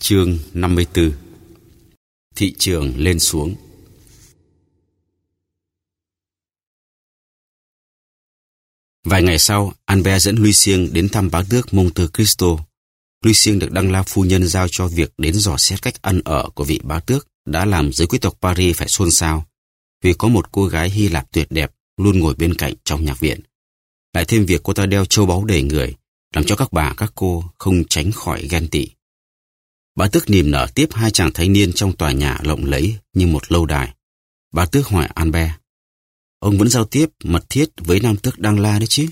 Chương 54 Thị trường lên xuống Vài ngày sau, Albert dẫn Luy Siêng đến thăm bá tước Monte Cristo. Lucien được Đăng La Phu Nhân giao cho việc đến dò xét cách ăn ở của vị bá tước đã làm giới quý tộc Paris phải xôn xao vì có một cô gái Hy Lạp tuyệt đẹp luôn ngồi bên cạnh trong nhạc viện. Lại thêm việc cô ta đeo châu báu đầy người, làm cho các bà các cô không tránh khỏi ghen tị bà tước niềm nở tiếp hai chàng thanh niên trong tòa nhà lộng lẫy như một lâu đài. bà tước hỏi Albert, ông vẫn giao tiếp mật thiết với nam tước Đăng La đấy chứ?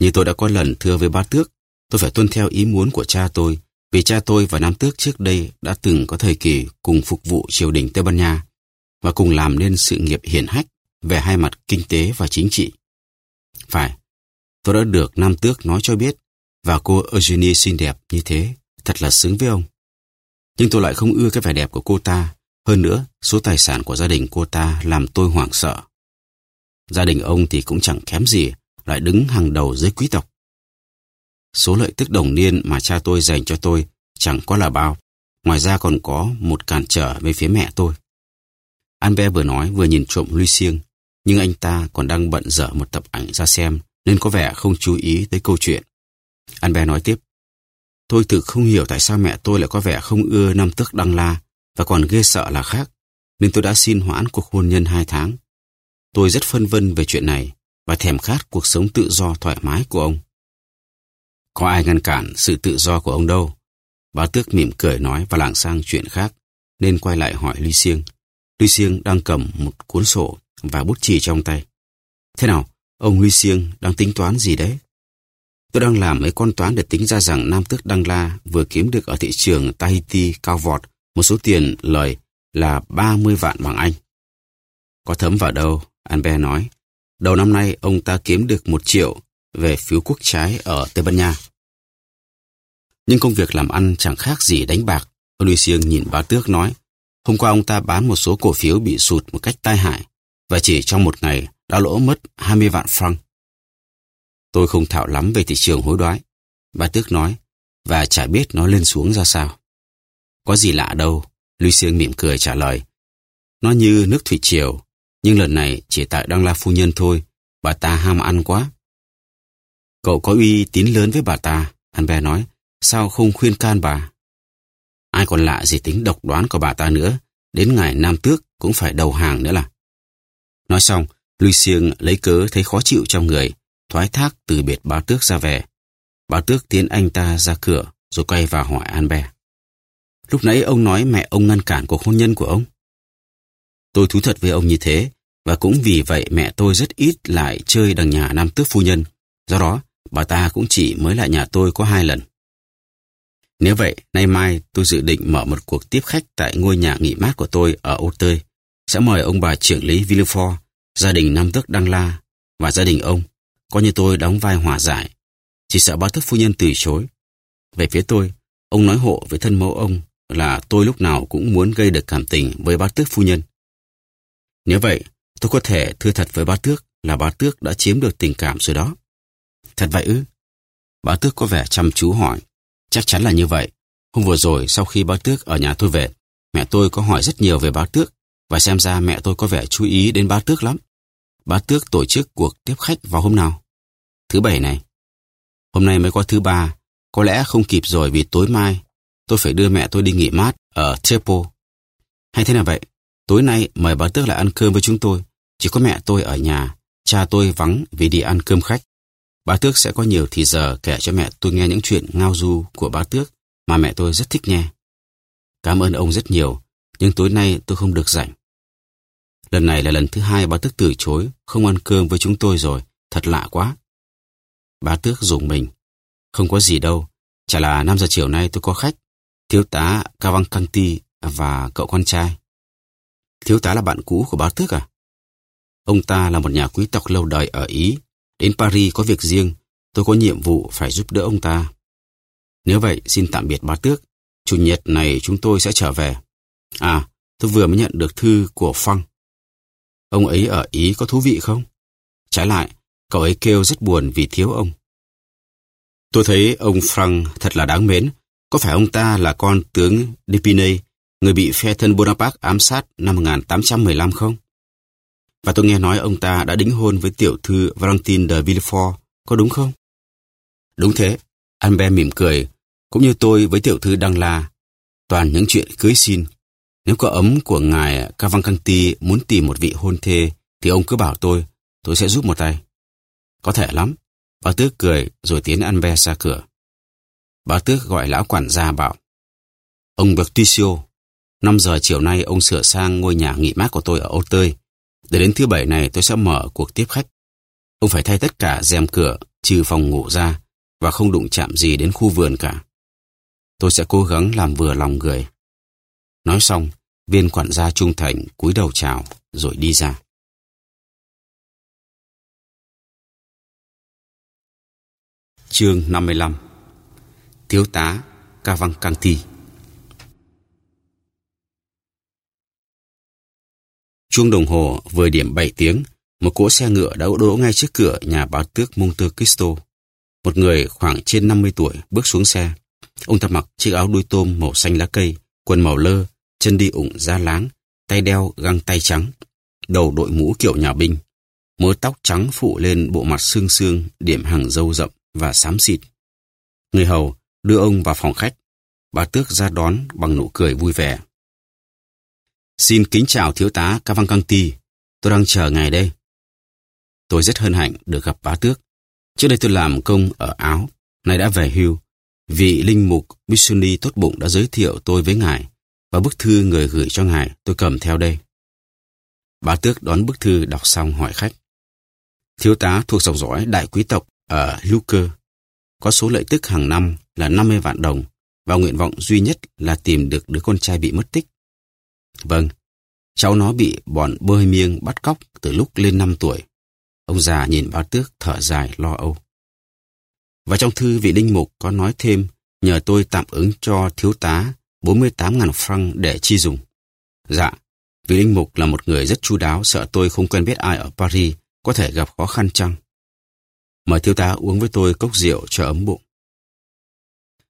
Như tôi đã có lần thưa với bà tước, tôi phải tuân theo ý muốn của cha tôi, vì cha tôi và nam tước trước đây đã từng có thời kỳ cùng phục vụ triều đình Tây Ban Nha và cùng làm nên sự nghiệp hiển hách về hai mặt kinh tế và chính trị. Phải, tôi đã được nam tước nói cho biết và cô Eugenie xinh đẹp như thế thật là xứng với ông. Nhưng tôi lại không ưa cái vẻ đẹp của cô ta. Hơn nữa, số tài sản của gia đình cô ta làm tôi hoảng sợ. Gia đình ông thì cũng chẳng kém gì, lại đứng hàng đầu dưới quý tộc. Số lợi tức đồng niên mà cha tôi dành cho tôi chẳng có là bao. Ngoài ra còn có một cản trở về phía mẹ tôi. Albert vừa nói vừa nhìn trộm Lucien, nhưng anh ta còn đang bận dở một tập ảnh ra xem nên có vẻ không chú ý tới câu chuyện. Albert nói tiếp. Tôi thực không hiểu tại sao mẹ tôi lại có vẻ không ưa năm tước đăng la và còn ghê sợ là khác, nên tôi đã xin hoãn cuộc hôn nhân hai tháng. Tôi rất phân vân về chuyện này và thèm khát cuộc sống tự do thoải mái của ông. Có ai ngăn cản sự tự do của ông đâu. Bá tước mỉm cười nói và lảng sang chuyện khác, nên quay lại hỏi Ly Siêng. Ly Siêng đang cầm một cuốn sổ và bút chì trong tay. Thế nào, ông Ly Siêng đang tính toán gì đấy? Tôi đang làm mấy con toán để tính ra rằng Nam Tước Đăng La vừa kiếm được ở thị trường Tahiti cao vọt một số tiền lời là 30 vạn bằng Anh. Có thấm vào đâu, Albert nói. Đầu năm nay ông ta kiếm được một triệu về phiếu quốc trái ở Tây Ban Nha. Nhưng công việc làm ăn chẳng khác gì đánh bạc. Louis Siêng nhìn bà Tước nói, hôm qua ông ta bán một số cổ phiếu bị sụt một cách tai hại và chỉ trong một ngày đã lỗ mất 20 vạn franc. Tôi không thạo lắm về thị trường hối đoái. Bà Tước nói, và chả biết nó lên xuống ra sao. Có gì lạ đâu, Lucien mỉm cười trả lời. Nó như nước thủy triều, nhưng lần này chỉ tại Đăng La Phu Nhân thôi, bà ta ham ăn quá. Cậu có uy tín lớn với bà ta, Albert nói, sao không khuyên can bà? Ai còn lạ gì tính độc đoán của bà ta nữa, đến ngày Nam Tước cũng phải đầu hàng nữa là. Nói xong, Lucien lấy cớ thấy khó chịu trong người, thoái thác từ biệt báo tước ra về. Báo tước tiến anh ta ra cửa, rồi quay vào hỏi Albert. Lúc nãy ông nói mẹ ông ngăn cản cuộc hôn nhân của ông. Tôi thú thật với ông như thế, và cũng vì vậy mẹ tôi rất ít lại chơi đằng nhà nam tước phu nhân. Do đó, bà ta cũng chỉ mới lại nhà tôi có hai lần. Nếu vậy, nay mai tôi dự định mở một cuộc tiếp khách tại ngôi nhà nghỉ mát của tôi ở Âu Tơi. Sẽ mời ông bà trưởng lý Villefort, gia đình Nam Tước Đăng La và gia đình ông coi như tôi đóng vai hòa giải. Chỉ sợ bá tước phu nhân từ chối. Về phía tôi, ông nói hộ với thân mẫu ông là tôi lúc nào cũng muốn gây được cảm tình với bá tước phu nhân. Nếu vậy, tôi có thể thưa thật với bá tước là bá tước đã chiếm được tình cảm rồi đó. Thật vậy ư? Bá tước có vẻ chăm chú hỏi. Chắc chắn là như vậy. Hôm vừa rồi sau khi bá tước ở nhà tôi về, mẹ tôi có hỏi rất nhiều về bá tước và xem ra mẹ tôi có vẻ chú ý đến bá tước lắm. Bá Tước tổ chức cuộc tiếp khách vào hôm nào? Thứ bảy này. Hôm nay mới có thứ ba, có lẽ không kịp rồi vì tối mai tôi phải đưa mẹ tôi đi nghỉ mát ở Tepo. Hay thế nào vậy? Tối nay mời bà Tước lại ăn cơm với chúng tôi. Chỉ có mẹ tôi ở nhà, cha tôi vắng vì đi ăn cơm khách. Bà Tước sẽ có nhiều thì giờ kể cho mẹ tôi nghe những chuyện ngao du của bà Tước mà mẹ tôi rất thích nghe. Cảm ơn ông rất nhiều, nhưng tối nay tôi không được rảnh. Lần này là lần thứ hai bà Tước từ chối, không ăn cơm với chúng tôi rồi, thật lạ quá. Bà Tước dùng mình. Không có gì đâu, chả là 5 giờ chiều nay tôi có khách, thiếu tá Cavalcanti và cậu con trai. Thiếu tá là bạn cũ của bà Tước à? Ông ta là một nhà quý tộc lâu đời ở Ý. Đến Paris có việc riêng, tôi có nhiệm vụ phải giúp đỡ ông ta. Nếu vậy, xin tạm biệt bà Tước. Chủ nhật này chúng tôi sẽ trở về. À, tôi vừa mới nhận được thư của Phăng. Ông ấy ở Ý có thú vị không? Trái lại, cậu ấy kêu rất buồn vì thiếu ông. Tôi thấy ông Frank thật là đáng mến, Có phải ông ta là con tướng Depinay, người bị phe thân Bonaparte ám sát năm 1815 không? Và tôi nghe nói ông ta đã đính hôn với tiểu thư Valentine de Villefort, có đúng không? Đúng thế, Albert mỉm cười, cũng như tôi với tiểu thư Đăng La. Toàn những chuyện cưới xin. Nếu có ấm của ngài Cavalcanti muốn tìm một vị hôn thê, thì ông cứ bảo tôi, tôi sẽ giúp một tay. Có thể lắm. Bà Tước cười rồi tiến ăn ve ra cửa. Bà Tước gọi lão quản gia bảo, Ông Bertuccio, 5 giờ chiều nay ông sửa sang ngôi nhà nghỉ mát của tôi ở Âu Tơi. Để đến thứ bảy này tôi sẽ mở cuộc tiếp khách. Ông phải thay tất cả rèm cửa, trừ phòng ngủ ra, và không đụng chạm gì đến khu vườn cả. Tôi sẽ cố gắng làm vừa lòng người. Nói xong, viên quản gia trung thành cúi đầu chào rồi đi ra. Chương 55 Thiếu tá Cavalcanti Chuông đồng hồ vừa điểm 7 tiếng, một cỗ xe ngựa đã đỗ ngay trước cửa nhà báo tước Monte Cristo. Một người khoảng trên 50 tuổi bước xuống xe. Ông ta mặc chiếc áo đuôi tôm màu xanh lá cây, quần màu lơ, chân đi ủng da láng, tay đeo găng tay trắng, đầu đội mũ kiểu nhà binh. Mớ tóc trắng phụ lên bộ mặt xương xương, điểm hàng râu rậm và xám xịt. Người hầu đưa ông vào phòng khách. Bà tước ra đón bằng nụ cười vui vẻ. Xin kính chào thiếu tá Cavalcanti. Tôi đang chờ ngài đây. Tôi rất hân hạnh được gặp bá tước. Trước đây tôi làm công ở Áo, nay đã về hưu. Vị linh mục Missoni tốt bụng đã giới thiệu tôi với ngài và bức thư người gửi cho ngài tôi cầm theo đây. Bá tước đón bức thư đọc xong hỏi khách. Thiếu tá thuộc dòng dõi đại quý tộc ở Luker, có số lợi tức hàng năm là 50 vạn đồng và nguyện vọng duy nhất là tìm được đứa con trai bị mất tích. Vâng, cháu nó bị bọn bơi miêng bắt cóc từ lúc lên 5 tuổi. Ông già nhìn bá tước thở dài lo âu. Và trong thư vị linh mục có nói thêm nhờ tôi tạm ứng cho thiếu tá 48.000 franc để chi dùng. Dạ, vì linh mục là một người rất chu đáo sợ tôi không quen biết ai ở Paris có thể gặp khó khăn chăng. Mời thiếu tá uống với tôi cốc rượu cho ấm bụng.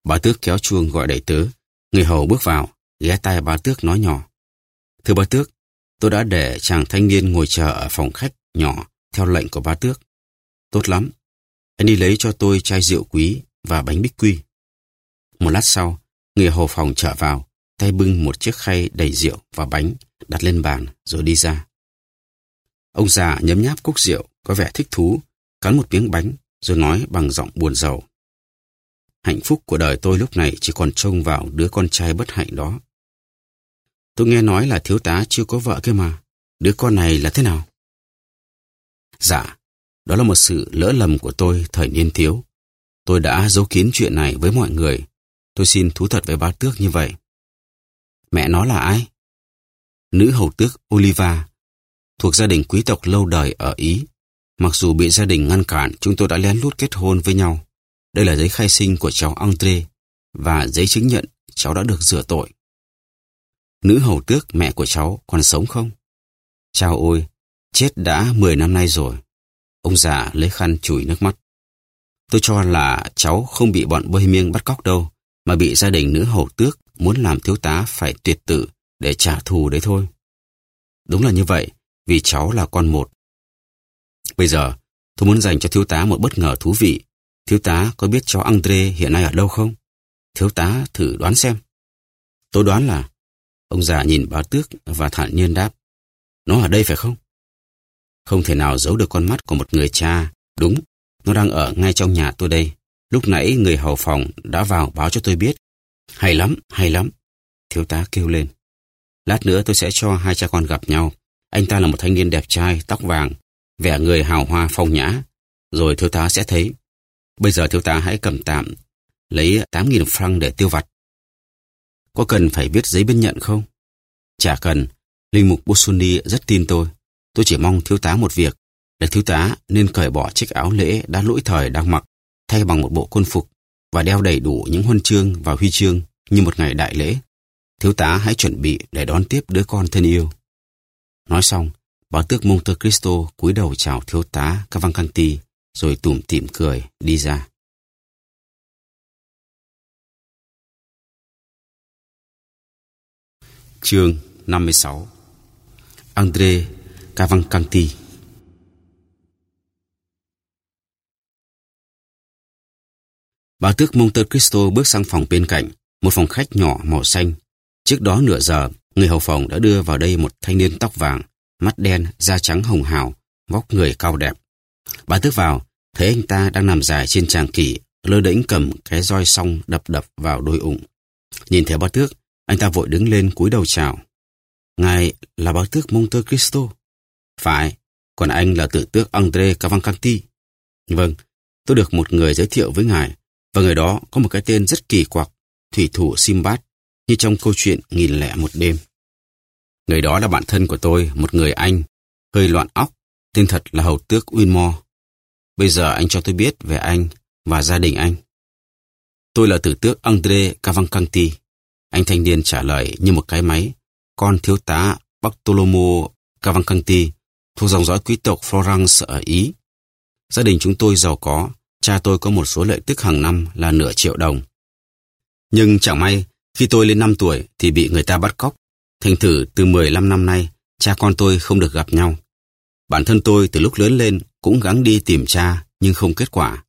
Bà tước kéo chuông gọi đầy tớ. Người hầu bước vào, ghé tay bà tước nói nhỏ. Thưa bà tước, tôi đã để chàng thanh niên ngồi chờ ở phòng khách nhỏ theo lệnh của bà tước. Tốt lắm, anh đi lấy cho tôi chai rượu quý và bánh bích quy. Một lát sau, người hầu phòng trở vào, tay bưng một chiếc khay đầy rượu và bánh đặt lên bàn rồi đi ra. Ông già nhấm nháp cốc rượu có vẻ thích thú, cắn một miếng bánh rồi nói bằng giọng buồn rầu. Hạnh phúc của đời tôi lúc này chỉ còn trông vào đứa con trai bất hạnh đó. Tôi nghe nói là thiếu tá chưa có vợ kia mà. Đứa con này là thế nào? Dạ, đó là một sự lỡ lầm của tôi thời niên thiếu. Tôi đã giấu kín chuyện này với mọi người. Tôi xin thú thật với bá tước như vậy. Mẹ nó là ai? Nữ hầu tước Oliva, thuộc gia đình quý tộc lâu đời ở Ý. Mặc dù bị gia đình ngăn cản, chúng tôi đã lén lút kết hôn với nhau. Đây là giấy khai sinh của cháu André và giấy chứng nhận cháu đã được rửa tội. Nữ hầu tước mẹ của cháu còn sống không? Chào ôi, chết đã 10 năm nay rồi. Ông già lấy khăn chùi nước mắt. Tôi cho là cháu không bị bọn Bohemian bắt cóc đâu, mà bị gia đình nữ hầu tước muốn làm thiếu tá phải tuyệt tự để trả thù đấy thôi. Đúng là như vậy, vì cháu là con một. Bây giờ, tôi muốn dành cho thiếu tá một bất ngờ thú vị. Thiếu tá có biết cháu André hiện nay ở đâu không? Thiếu tá thử đoán xem. Tôi đoán là Ông già nhìn báo tước và thản nhiên đáp. Nó ở đây phải không? Không thể nào giấu được con mắt của một người cha. Đúng, nó đang ở ngay trong nhà tôi đây. Lúc nãy người hầu phòng đã vào báo cho tôi biết. Hay lắm, hay lắm. Thiếu tá kêu lên. Lát nữa tôi sẽ cho hai cha con gặp nhau. Anh ta là một thanh niên đẹp trai, tóc vàng, vẻ người hào hoa phong nhã. Rồi thiếu tá sẽ thấy. Bây giờ thiếu tá hãy cầm tạm, lấy 8.000 franc để tiêu vặt. Có cần phải viết giấy biên nhận không? Chả cần. Linh mục Busuni rất tin tôi. Tôi chỉ mong thiếu tá một việc. Là thiếu tá nên cởi bỏ chiếc áo lễ đã lỗi thời đang mặc, thay bằng một bộ quân phục và đeo đầy đủ những huân chương và huy chương như một ngày đại lễ. Thiếu tá hãy chuẩn bị để đón tiếp đứa con thân yêu. Nói xong, bà tước Monte Cristo cúi đầu chào thiếu tá Cavalcanti rồi tủm tỉm cười đi ra. Chương 56 andré Cavalcanti Bà tước Monte Cristo bước sang phòng bên cạnh, một phòng khách nhỏ màu xanh. Trước đó nửa giờ, người hầu phòng đã đưa vào đây một thanh niên tóc vàng, mắt đen, da trắng hồng hào, vóc người cao đẹp. Bà tước vào, thấy anh ta đang nằm dài trên tràng kỷ, lơ đễnh cầm cái roi song đập đập vào đôi ủng Nhìn thấy bà tước, anh ta vội đứng lên cúi đầu chào. Ngài là bà tước Monte Cristo. Phải, còn anh là tự tước André Cavalcanti. Vâng, tôi được một người giới thiệu với ngài, và người đó có một cái tên rất kỳ quặc, thủy thủ simbad như trong câu chuyện nghìn lẻ một đêm. Người đó là bạn thân của tôi, một người Anh, hơi loạn óc, tên thật là hầu tước Winmore. Bây giờ anh cho tôi biết về anh và gia đình anh. Tôi là tử tước André Cavalcanti. Anh thanh niên trả lời như một cái máy. Con thiếu tá Bartolomo Cavalcanti thuộc dòng dõi quý tộc Florence ở Ý. Gia đình chúng tôi giàu có, cha tôi có một số lợi tức hàng năm là nửa triệu đồng. Nhưng chẳng may, khi tôi lên 5 tuổi thì bị người ta bắt cóc. Thành thử từ 15 năm nay, cha con tôi không được gặp nhau. Bản thân tôi từ lúc lớn lên cũng gắng đi tìm cha nhưng không kết quả.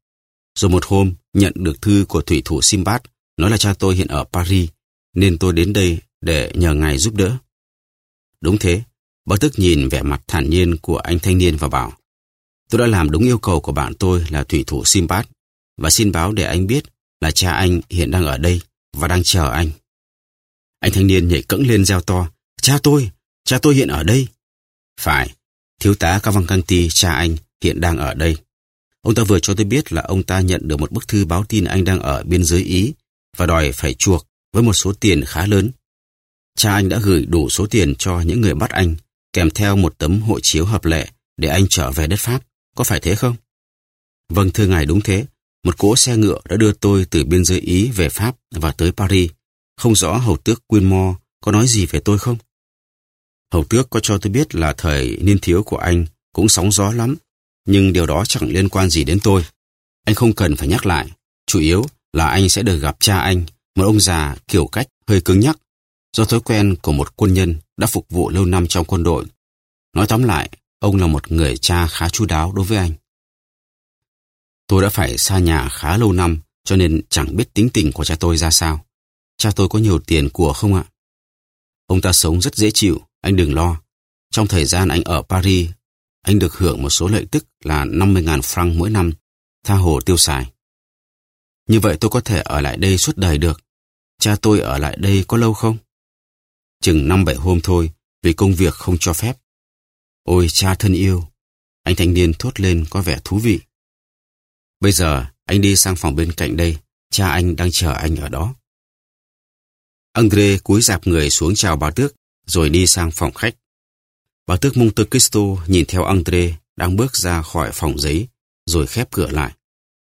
Rồi một hôm nhận được thư của thủy thủ Simbad nói là cha tôi hiện ở Paris nên tôi đến đây để nhờ ngài giúp đỡ. Đúng thế, bác tức nhìn vẻ mặt thản nhiên của anh thanh niên và bảo Tôi đã làm đúng yêu cầu của bạn tôi là thủy thủ simbad và xin báo để anh biết là cha anh hiện đang ở đây và đang chờ anh. Anh thanh niên nhảy cẫng lên reo to Cha tôi, cha tôi hiện ở đây. Phải, thiếu tá Cavalcanti cha anh hiện đang ở đây. Ông ta vừa cho tôi biết là ông ta nhận được một bức thư báo tin anh đang ở biên giới Ý và đòi phải chuộc với một số tiền khá lớn. Cha anh đã gửi đủ số tiền cho những người bắt anh, kèm theo một tấm hộ chiếu hợp lệ để anh trở về đất Pháp. Có phải thế không? Vâng thưa ngài đúng thế. Một cỗ xe ngựa đã đưa tôi từ biên giới Ý về Pháp và tới Paris. Không rõ hầu tước Quinmore có nói gì về tôi không? Hầu tước có cho tôi biết là thời niên thiếu của anh cũng sóng gió lắm, nhưng điều đó chẳng liên quan gì đến tôi. Anh không cần phải nhắc lại, chủ yếu là anh sẽ được gặp cha anh, một ông già kiểu cách hơi cứng nhắc, do thói quen của một quân nhân đã phục vụ lâu năm trong quân đội. Nói tóm lại, ông là một người cha khá chu đáo đối với anh. Tôi đã phải xa nhà khá lâu năm, cho nên chẳng biết tính tình của cha tôi ra sao. Cha tôi có nhiều tiền của không ạ? Ông ta sống rất dễ chịu, anh đừng lo. Trong thời gian anh ở Paris, anh được hưởng một số lợi tức là 50.000 franc mỗi năm, tha hồ tiêu xài. Như vậy tôi có thể ở lại đây suốt đời được. Cha tôi ở lại đây có lâu không? Chừng năm bảy hôm thôi, vì công việc không cho phép. Ôi cha thân yêu! Anh thanh niên thốt lên có vẻ thú vị. Bây giờ, anh đi sang phòng bên cạnh đây, cha anh đang chờ anh ở đó. Andre cúi dạp người xuống chào bà Tước, rồi đi sang phòng khách. Bà Tước Monte Cristo nhìn theo Andre đang bước ra khỏi phòng giấy, rồi khép cửa lại.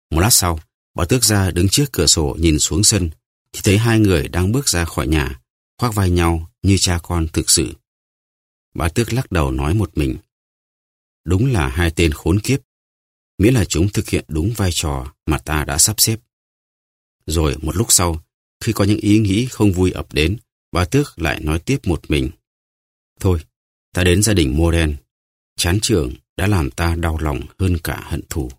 Một lát sau, bà Tước ra đứng trước cửa sổ nhìn xuống sân, thì thấy hai người đang bước ra khỏi nhà, khoác vai nhau như cha con thực sự. Bà Tước lắc đầu nói một mình. Đúng là hai tên khốn kiếp, miễn là chúng thực hiện đúng vai trò mà ta đã sắp xếp. Rồi một lúc sau, khi có những ý nghĩ không vui ập đến, bà Tước lại nói tiếp một mình. Thôi, ta đến gia đình Moren. Chán trường đã làm ta đau lòng hơn cả hận thù.